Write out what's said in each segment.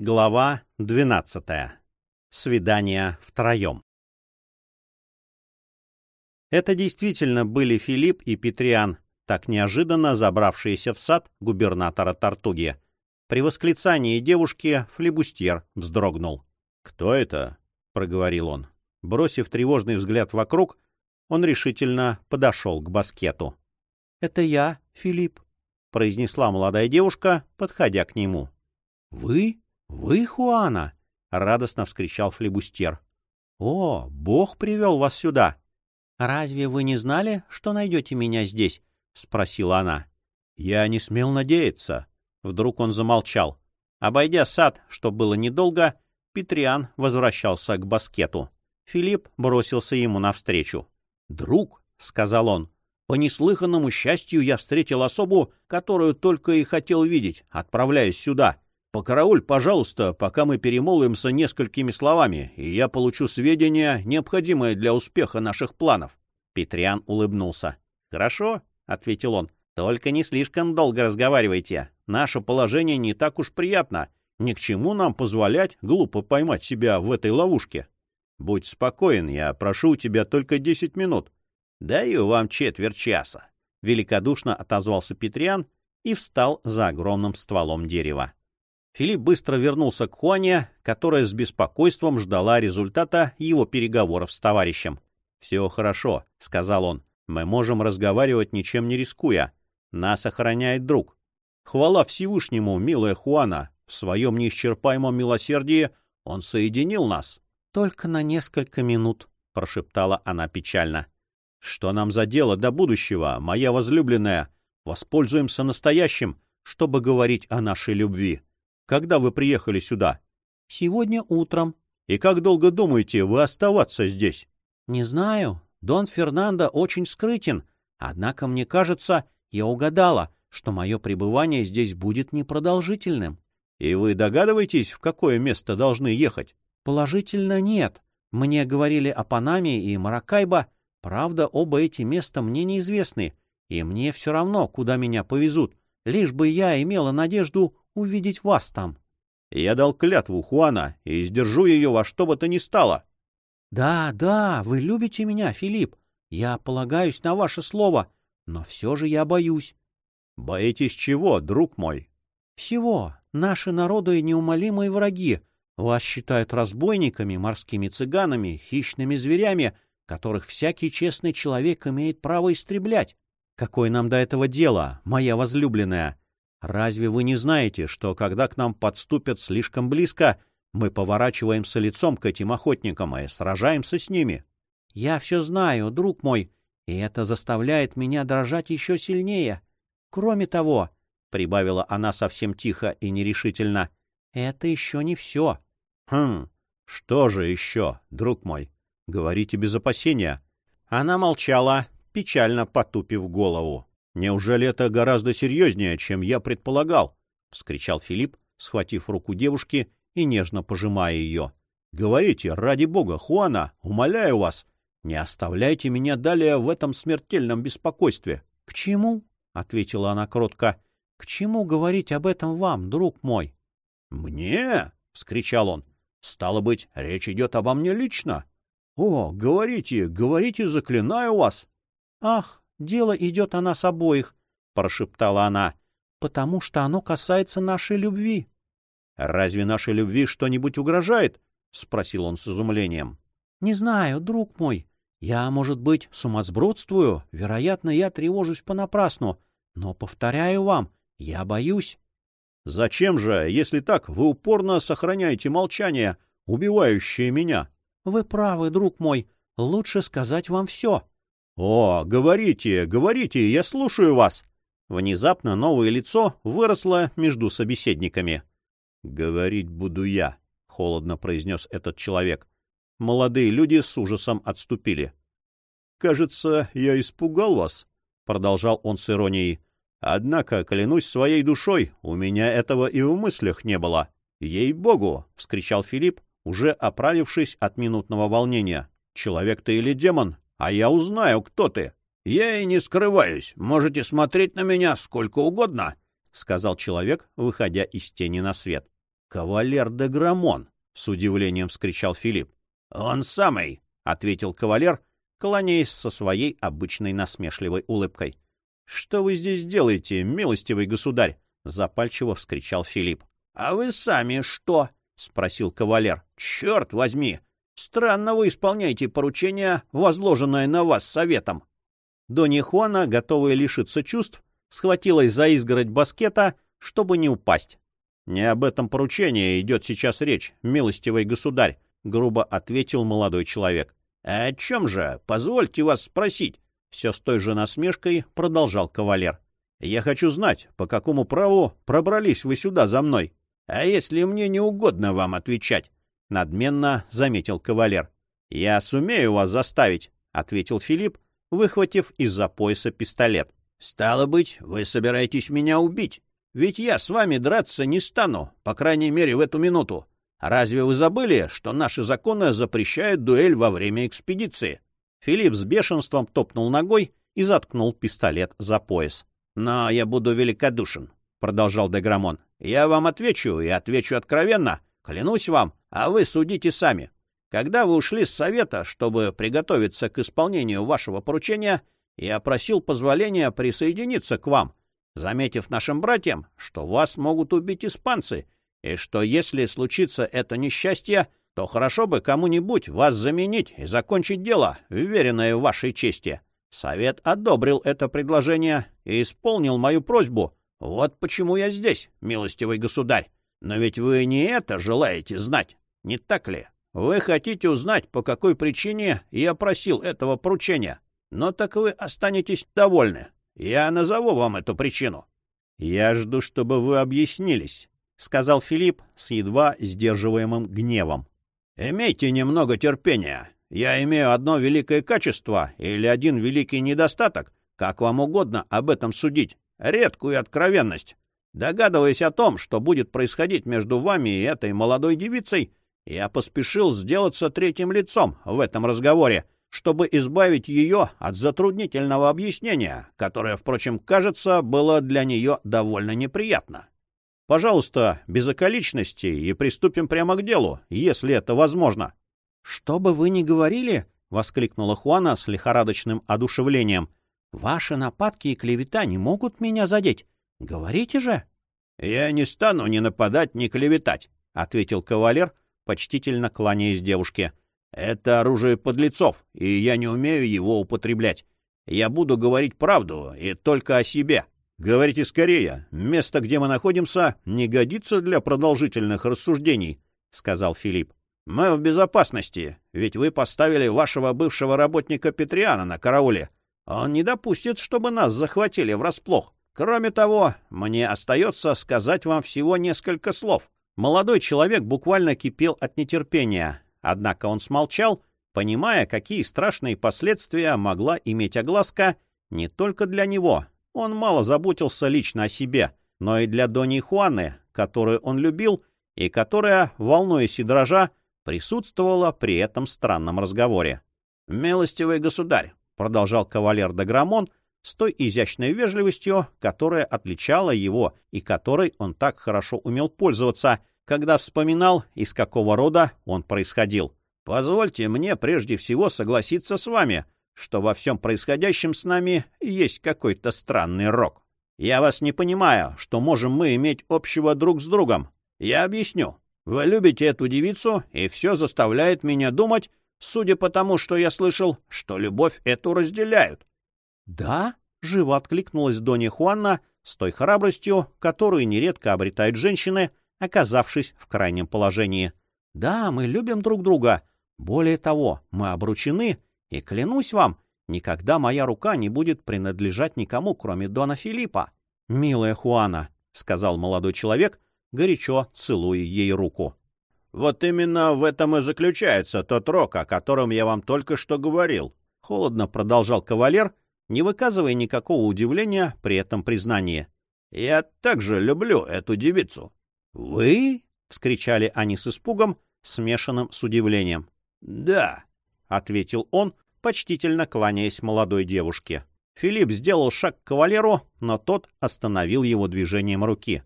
Глава 12. Свидание втроем. Это действительно были Филипп и Петриан, так неожиданно забравшиеся в сад губернатора Тартуги. При восклицании девушки флебустьер вздрогнул. «Кто это?» — проговорил он. Бросив тревожный взгляд вокруг, он решительно подошел к баскету. «Это я, Филипп», — произнесла молодая девушка, подходя к нему. «Вы?» «Вы, Хуана!» — радостно вскричал флебустьер. «О, Бог привел вас сюда!» «Разве вы не знали, что найдете меня здесь?» — спросила она. «Я не смел надеяться». Вдруг он замолчал. Обойдя сад, что было недолго, Петриан возвращался к баскету. Филипп бросился ему навстречу. «Друг», — сказал он, — «по неслыханному счастью я встретил особу, которую только и хотел видеть, отправляясь сюда. Покарауль, пожалуйста, пока мы перемолвимся несколькими словами, и я получу сведения, необходимые для успеха наших планов. Петриан улыбнулся. «Хорошо», — ответил он, — «только не слишком долго разговаривайте. Наше положение не так уж приятно. Ни к чему нам позволять глупо поймать себя в этой ловушке. Будь спокоен, я прошу у тебя только десять минут. Даю вам четверть часа». Великодушно отозвался Петриан и встал за огромным стволом дерева. Филипп быстро вернулся к Хуане, которая с беспокойством ждала результата его переговоров с товарищем. «Все хорошо», — сказал он. «Мы можем разговаривать, ничем не рискуя. Нас охраняет друг. Хвала Всевышнему, милая Хуана. В своем неисчерпаемом милосердии он соединил нас». «Только на несколько минут», — прошептала она печально. «Что нам за дело до будущего, моя возлюбленная? Воспользуемся настоящим, чтобы говорить о нашей любви». Когда вы приехали сюда? — Сегодня утром. — И как долго думаете вы оставаться здесь? — Не знаю. Дон Фернандо очень скрытен. Однако, мне кажется, я угадала, что мое пребывание здесь будет непродолжительным. — И вы догадываетесь, в какое место должны ехать? — Положительно нет. Мне говорили о Панаме и Маракайбо. Правда, оба эти места мне неизвестны, и мне все равно, куда меня повезут, лишь бы я имела надежду увидеть вас там. Я дал клятву Хуана и сдержу ее во что бы то ни стало. — Да, да, вы любите меня, Филипп. Я полагаюсь на ваше слово, но все же я боюсь. — Боитесь чего, друг мой? — Всего. Наши народы — неумолимые враги. Вас считают разбойниками, морскими цыганами, хищными зверями, которых всякий честный человек имеет право истреблять. Какое нам до этого дело, моя возлюбленная? Разве вы не знаете, что когда к нам подступят слишком близко, мы поворачиваемся лицом к этим охотникам и сражаемся с ними? Я все знаю, друг мой, и это заставляет меня дрожать еще сильнее. Кроме того, — прибавила она совсем тихо и нерешительно, — это еще не все. Хм, что же еще, друг мой? Говорите без опасения. Она молчала, печально потупив голову. «Неужели это гораздо серьезнее, чем я предполагал?» — вскричал Филипп, схватив руку девушки и нежно пожимая ее. «Говорите, ради бога, Хуана, умоляю вас, не оставляйте меня далее в этом смертельном беспокойстве». «К чему?» — ответила она кротко. «К чему говорить об этом вам, друг мой?» «Мне?» — вскричал он. «Стало быть, речь идет обо мне лично. О, говорите, говорите, заклинаю вас!» «Ах, Дело идет о нас обоих, — прошептала она, — потому что оно касается нашей любви. — Разве нашей любви что-нибудь угрожает? — спросил он с изумлением. — Не знаю, друг мой. Я, может быть, сумасбродствую, вероятно, я тревожусь понапрасну, но, повторяю вам, я боюсь. — Зачем же, если так, вы упорно сохраняете молчание, убивающее меня? — Вы правы, друг мой, лучше сказать вам все. — «О, говорите, говорите, я слушаю вас!» Внезапно новое лицо выросло между собеседниками. «Говорить буду я», — холодно произнес этот человек. Молодые люди с ужасом отступили. «Кажется, я испугал вас», — продолжал он с иронией. «Однако, клянусь своей душой, у меня этого и в мыслях не было». «Ей-богу!» — вскричал Филипп, уже оправившись от минутного волнения. «Человек ты или демон? А я узнаю, кто ты. Я и не скрываюсь, можете смотреть на меня сколько угодно, — сказал человек, выходя из тени на свет. «Кавалер де Грамон!» — с удивлением вскричал Филипп. «Он самый!» — ответил кавалер, кланяясь со своей обычной насмешливой улыбкой. «Что вы здесь делаете, милостивый государь?» — запальчиво вскричал Филипп. «А вы сами что?» — спросил кавалер. «Черт возьми! Странно вы исполняете поручение, возложенное на вас советом». Донья Хуана, готовая лишиться чувств, схватилась за изгородь баскета, чтобы не упасть. «Не об этом поручении идет сейчас речь, милостивый государь», — грубо ответил молодой человек. «А о чем же? Позвольте вас спросить». Все с той же насмешкой продолжал кавалер. «Я хочу знать, по какому праву пробрались вы сюда за мной. А если мне не угодно вам отвечать?» Надменно заметил кавалер. «Я сумею вас заставить», — ответил Филипп, выхватив из-за пояса пистолет. «Стало быть, вы собираетесь меня убить? Ведь я с вами драться не стану, по крайней мере, в эту минуту. Разве вы забыли, что наши законы запрещают дуэль во время экспедиции?» Филипп с бешенством топнул ногой и заткнул пистолет за пояс. «Но я буду великодушен», — продолжал Деграмон. «Я вам отвечу, и отвечу откровенно. Клянусь вам, а вы судите сами. Когда вы ушли с совета, чтобы приготовиться к исполнению вашего поручения, я просил позволения присоединиться к вам, заметив нашим братьям, что вас могут убить испанцы, и что если случится это несчастье, то хорошо бы кому-нибудь вас заменить и закончить дело, уверенное в вашей чести. Совет одобрил это предложение и исполнил мою просьбу. Вот почему я здесь, милостивый государь. Но ведь вы не это желаете знать, не так ли? Вы хотите узнать, по какой причине я просил этого поручения. Но так вы останетесь довольны. Я назову вам эту причину. — Я жду, чтобы вы объяснились, — сказал Филипп с едва сдерживаемым гневом. — Имейте немного терпения. Я имею одно великое качество или один великий недостаток, как вам угодно об этом судить, редкую откровенность. Догадываясь о том, что будет происходить между вами и этой молодой девицей, я поспешил сделаться третьим лицом в этом разговоре, чтобы избавить ее от затруднительного объяснения, которое, впрочем, кажется, было для нее довольно неприятно. Пожалуйста, без околичностей и приступим прямо к делу, если это возможно. — Что бы вы ни говорили, — воскликнула Хуана с лихорадочным одушевлением, — ваши нападки и клевета не могут меня задеть. Говорите же. — Я не стану ни нападать, ни клеветать, — ответил кавалер, почтительно кланяясь девушке. Это оружие подлецов, и я не умею его употреблять. Я буду говорить правду и только о себе. Говорите скорее. Место, где мы находимся, не годится для продолжительных рассуждений, — сказал Филипп. Мы в безопасности, ведь вы поставили вашего бывшего работника Петриана на карауле. Он не допустит, чтобы нас захватили врасплох. Кроме того, мне остается сказать вам всего несколько слов. Молодой человек буквально кипел от нетерпения. Однако он смолчал, понимая, какие страшные последствия могла иметь огласка не только для него. Он мало заботился лично о себе, но и для Дони Хуаны, которую он любил и которая, волнуясь и дрожа, присутствовала при этом странном разговоре. «Милостивый государь», — продолжал кавалер Даграмон с той изящной вежливостью, которая отличала его и которой он так хорошо умел пользоваться, когда вспоминал, из какого рода он происходил. «Позвольте мне прежде всего согласиться с вами, что во всем происходящем с нами есть какой-то странный рок. Я вас не понимаю, что можем мы иметь общего друг с другом. Я объясню. Вы любите эту девицу, и все заставляет меня думать, судя по тому, что я слышал, что любовь эту разделяют». «Да?» — живо откликнулась Донья Хуанна с той храбростью, которую нередко обретают женщины — оказавшись в крайнем положении. Да, мы любим друг друга. Более того, мы обручены, и, клянусь вам, никогда моя рука не будет принадлежать никому, кроме Дона Филиппа. — Милая Хуана, — сказал молодой человек, горячо целуя ей руку. — Вот именно в этом и заключается тот рок, о котором я вам только что говорил. Холодно продолжал кавалер, не выказывая никакого удивления при этом признании. — Я также люблю эту девицу. «Вы?» — вскричали они с испугом, смешанным с удивлением. «Да», — ответил он, почтительно кланяясь молодой девушке. Филипп сделал шаг к кавалеру, но тот остановил его движением руки.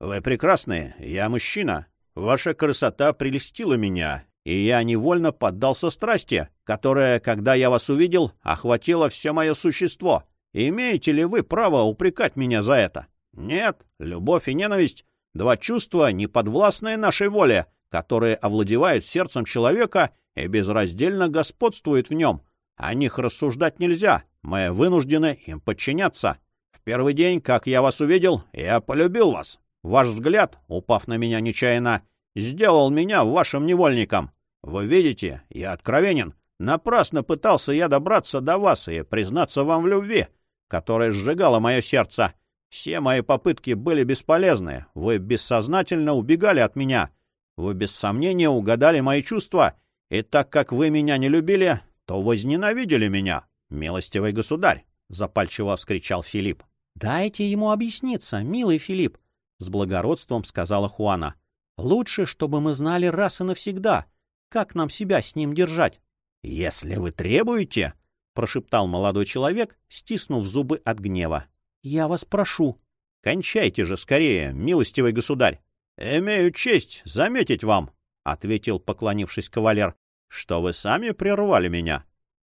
«Вы прекрасны, я мужчина. ваша красота прелестила меня, и я невольно поддался страсти, которая, когда я вас увидел, охватила все мое существо. Имеете ли вы право упрекать меня за это? Нет, любовь и ненависть — два чувства, неподвластные нашей воле, которые овладевают сердцем человека и безраздельно господствуют в нем. О них рассуждать нельзя, мы вынуждены им подчиняться. В первый день, как я вас увидел, я полюбил вас. Ваш взгляд, упав на меня нечаянно, сделал меня вашим невольником. Вы видите, я откровенен. Напрасно пытался я добраться до вас и признаться вам в любви, которая сжигала мое сердце. Все мои попытки были бесполезны. Вы бессознательно убегали от меня. Вы без сомнения угадали мои чувства, и так как вы меня не любили, то возненавидели меня, милостивый государь, — запальчиво вскричал Филипп. — Дайте ему объясниться, милый Филипп, — с благородством сказала Хуана. — Лучше, чтобы мы знали раз и навсегда, как нам себя с ним держать. — Если вы требуете, — прошептал молодой человек, стиснув зубы от гнева. — Я вас прошу. — Кончайте же скорее, милостивый государь. — Имею честь заметить вам, — ответил, поклонившись кавалер, — что вы сами прервали меня.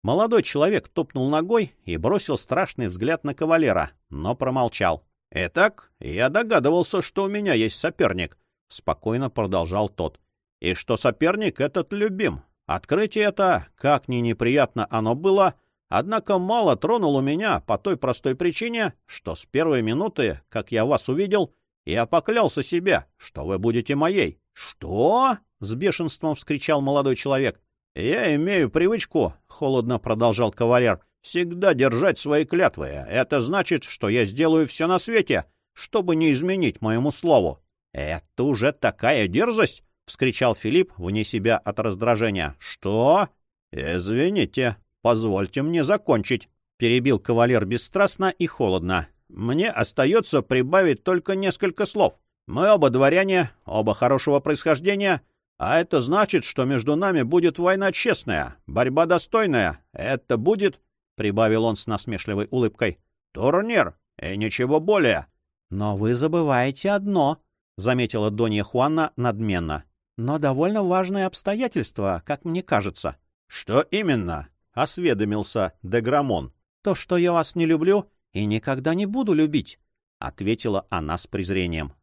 Молодой человек топнул ногой и бросил страшный взгляд на кавалера, но промолчал. — Итак, я догадывался, что у меня есть соперник, — спокойно продолжал тот. — И что соперник этот любим. Открытие это, как ни неприятно оно было, — Однако мало тронуло меня по той простой причине, что с первой минуты, как я вас увидел, я поклялся себе, что вы будете моей. — Что? — с бешенством вскричал молодой человек. — Я имею привычку, — холодно продолжал кавалер, — всегда держать свои клятвы. Это значит, что я сделаю все на свете, чтобы не изменить моему слову. — Это уже такая дерзость! — вскричал Филипп вне себя от раздражения. — Что? — Извините, Позвольте мне закончить, — перебил кавалер бесстрастно и холодно. Мне остается прибавить только несколько слов. Мы оба дворяне, оба хорошего происхождения, а это значит, что между нами будет война честная, борьба достойная. Это будет, — прибавил он с насмешливой улыбкой, — турнир, и ничего более. — Но вы забываете одно, — заметила Донья Хуанна надменно. — Но довольно важное обстоятельство, как мне кажется. — Что именно? — осведомился Деграмон. — То, что я вас не люблю и никогда не буду любить, — ответила она с презрением.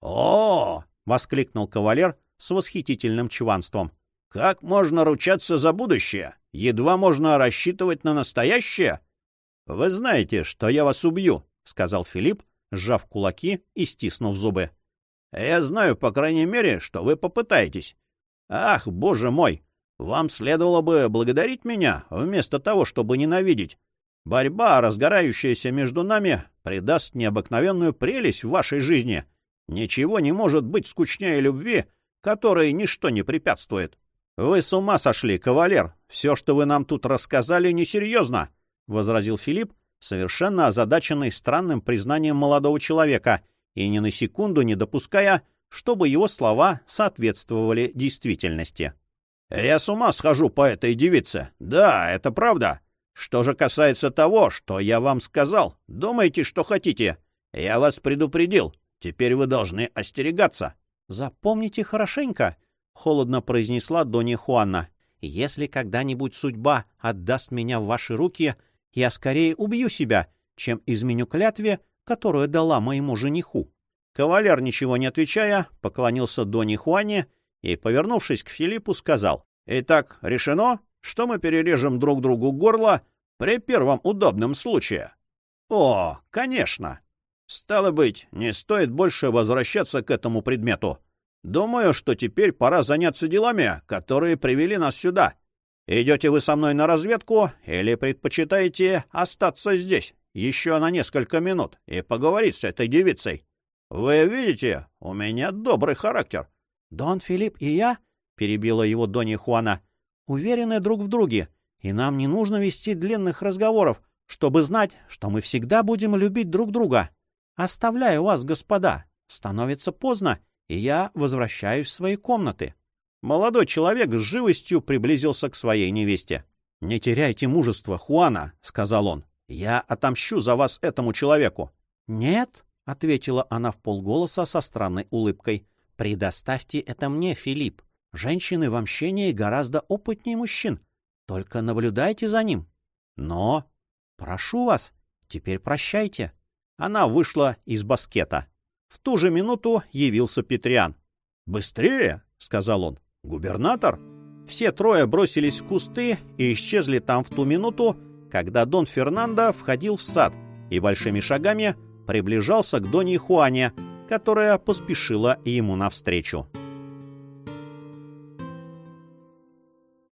«О — воскликнул кавалер с восхитительным чванством. — Как можно ручаться за будущее? Едва можно рассчитывать на настоящее? — Вы знаете, что я вас убью, — сказал Филипп, сжав кулаки и стиснув зубы. — Я знаю, по крайней мере, что вы попытаетесь. Ах, боже мой! Вам следовало бы благодарить меня, вместо того, чтобы ненавидеть. Борьба, разгорающаяся между нами, придаст необыкновенную прелесть в вашей жизни. Ничего не может быть скучнее любви, которой ничто не препятствует. Вы с ума сошли, кавалер. Все, что вы нам тут рассказали, несерьезно, — возразил Филипп, совершенно озадаченный странным признанием молодого человека и ни на секунду не допуская, чтобы его слова соответствовали действительности. Я с ума схожу по этой девице. Да, это правда. Что же касается того, что я вам сказал, думайте, что хотите. Я вас предупредил. Теперь вы должны остерегаться. Запомните хорошенько, — холодно произнесла Донья Хуанна. Если когда-нибудь судьба отдаст меня в ваши руки, я скорее убью себя, чем изменю клятве, которую дала моему жениху. Кавалер, ничего не отвечая, поклонился Доне Хуане и, повернувшись к Филиппу, сказал, «Итак, решено, что мы перережем друг другу горло при первом удобном случае». «О, конечно!» «Стало быть, не стоит больше возвращаться к этому предмету. Думаю, что теперь пора заняться делами, которые привели нас сюда. Идете вы со мной на разведку или предпочитаете остаться здесь еще на несколько минут и поговорить с этой девицей? Вы видите, у меня добрый характер. Дон Филипп и я, — перебила его Донья Хуана, — уверены друг в друге, и нам не нужно вести длинных разговоров, чтобы знать, что мы всегда будем любить друг друга. Оставляю вас, господа. Становится поздно, и я возвращаюсь в свои комнаты. Молодой человек с живостью приблизился к своей невесте. — Не теряйте мужества, Хуана, — сказал он. — Я отомщу за вас этому человеку. — Нет, — ответила она в полголоса со странной улыбкой. Предоставьте это мне, Филипп. Женщины в общении гораздо опытнее мужчин. Только наблюдайте за ним. Но... Прошу вас, теперь прощайте. Она вышла из баскета. В ту же минуту явился Петриан. «Быстрее!» — сказал он. «Губернатор?» Все трое бросились в кусты и исчезли там в ту минуту, когда Дон Фернандо входил в сад и большими шагами приближался к Доне Хуане, которая поспешила ему навстречу.